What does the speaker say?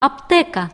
apteka